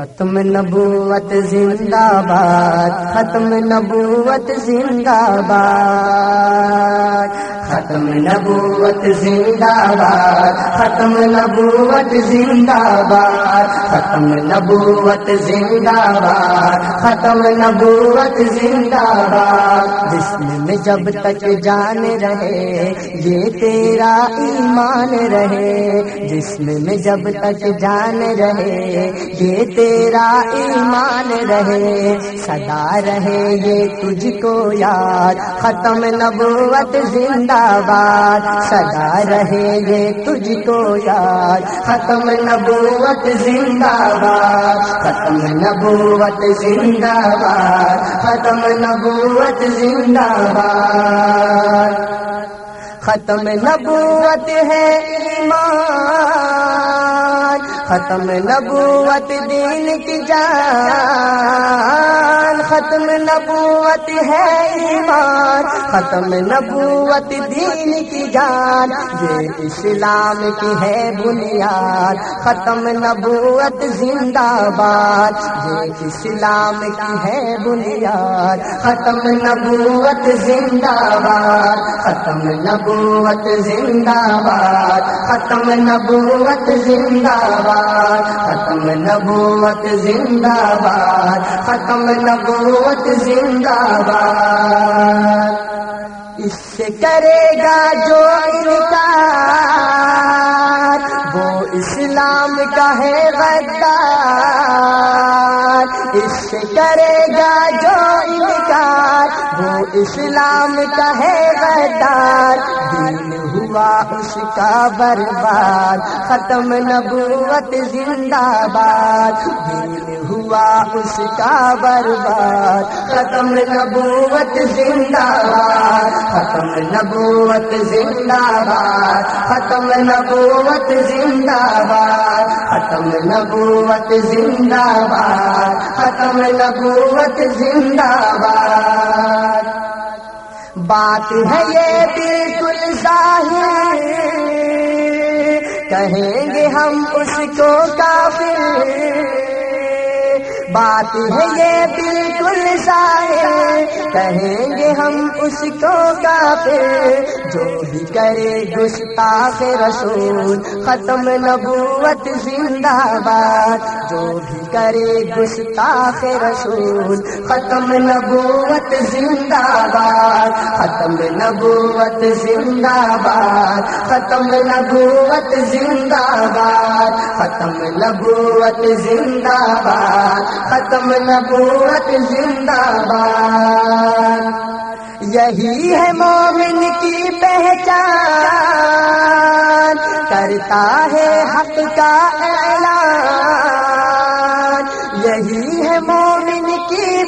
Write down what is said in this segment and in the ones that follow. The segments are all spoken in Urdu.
ختم نبوت زندہ باد ختم نبوت زندہ باد۔ ختم نبوت زندہ باد ختم نبوت زندہ باد ختم نبوت زندہ باد ختم نبوت زندہ باد جسم میں جب تک جان رہے، یہ تیرا ایمان رہے۔ جسم میں جب تک جان رہے، یہ تیرا ایمان رہے۔ سدا رہے، یہ تجھ کو یاد۔ ختم نبوت زندہ آباد سدا رہے یہ تجھ کو یاد۔ ختم نبوت زندہ باد۔ ختم نبوت زندہ باد۔ ختم نبوت زندہ باد۔ ختم نبوت ہے ایمان۔ ختم نبوت دین کی جان، ختم نبوت ہے ایمان، ختم نبوت دین کی جان، یہ اسلام کی ہے بنیاد، ختم نبوت زندہ باد، یہ اسلام کی ہے بنیاد، ختم نبوت زندہ باد، ختم نبوت زندہ باد، ختم نبوت زندہ باد۔ ختم نبوت زندہ باد، ختم نبوت زندہ باد۔ اس سے کرے گا جو انکار، وہ اسلام کا ہے غدار۔ اس سے کرے گا جو انکار، وہ اسلام کا ہے غدار دین ہوا اس کا برباد، ختم نبوت زندہ باد۔ دین ہوا اس کا برباد، ختم نبوت زندہ باد۔ ختم نبوت زندہ باد، ختم نبوت زندہ باد، ختم نبوت زندہ باد، ختم نبوت زندہ باد۔ بات ہے یہ بالکل ظاہر، کہیں گے ہم اس کو کافر۔ بات ہے یہ بالکل ظاہر۔ کہیں گے ہم اس کو کافر جو بھی کرے گستاخ رسول، ختم نبوت زندہ باد۔ جو بھی کرے گستاخ رسول، ختم نبوت زندہ باد، ختم نبوت زندہ باد، ختم نبوت زندہ باد، ختم نبوت زندہ باد، ختم نبوت زندہ باد۔ یہی ہے مومن کی پہچان، کرتا ہے حق کا اعلان۔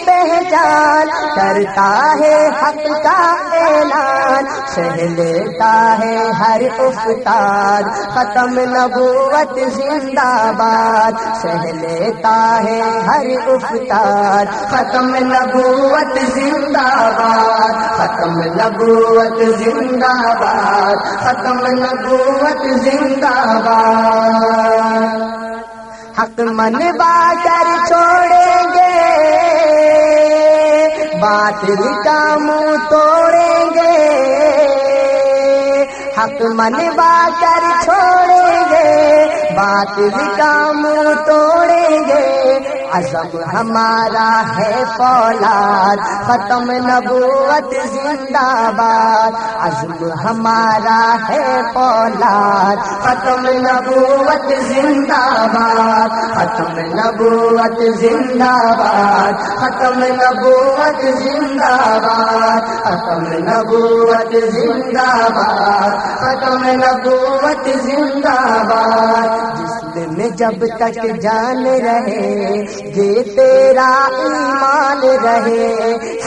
پہچان، کرتا ہے حق کا اعلان، سہ لیتا ہے ہر افطار ختم نبوت زندہ باد، سہ لیتا ہے ہر افطار ختم نبوت زندہ باد، ختم نبوت زندہ باد، ختم نبوت زندہ باد۔ حق من کر چھوڑیں باطل کا منہ توڑیں گے۔ حق منوا کر چھوڑیں گے۔ باطل کا منہ توڑیں گے۔ عزم ہمارا ہے فولاد ختم نبوت زندہ باد۔ عزم ہمارا ہے فولاد ختم نبوت زندہ باد۔ ختم نبوت زندہ باد۔ ختم نبوت زندہ باد۔ ختم نبوت زندہ باد۔ ختم نبوت زندہ باد۔ جسم میں جب تک جان رہے جی تیرا ایمان رہے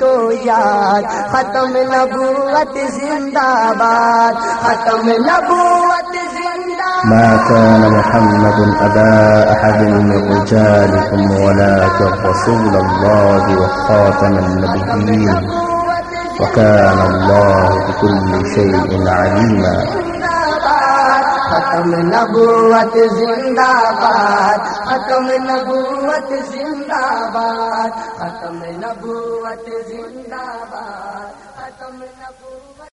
کو یاد ختم نبوت زندہ باد ختم نبوت ما كان محمد أبا أحد من رجالكم ولكن رسول الله وخاتم النبيين وكان الله بكل شيء عليما ختم نبوت زندہ باد ختم نبوت زندہ باد ختم نبوت زندہ باد ختم نبوت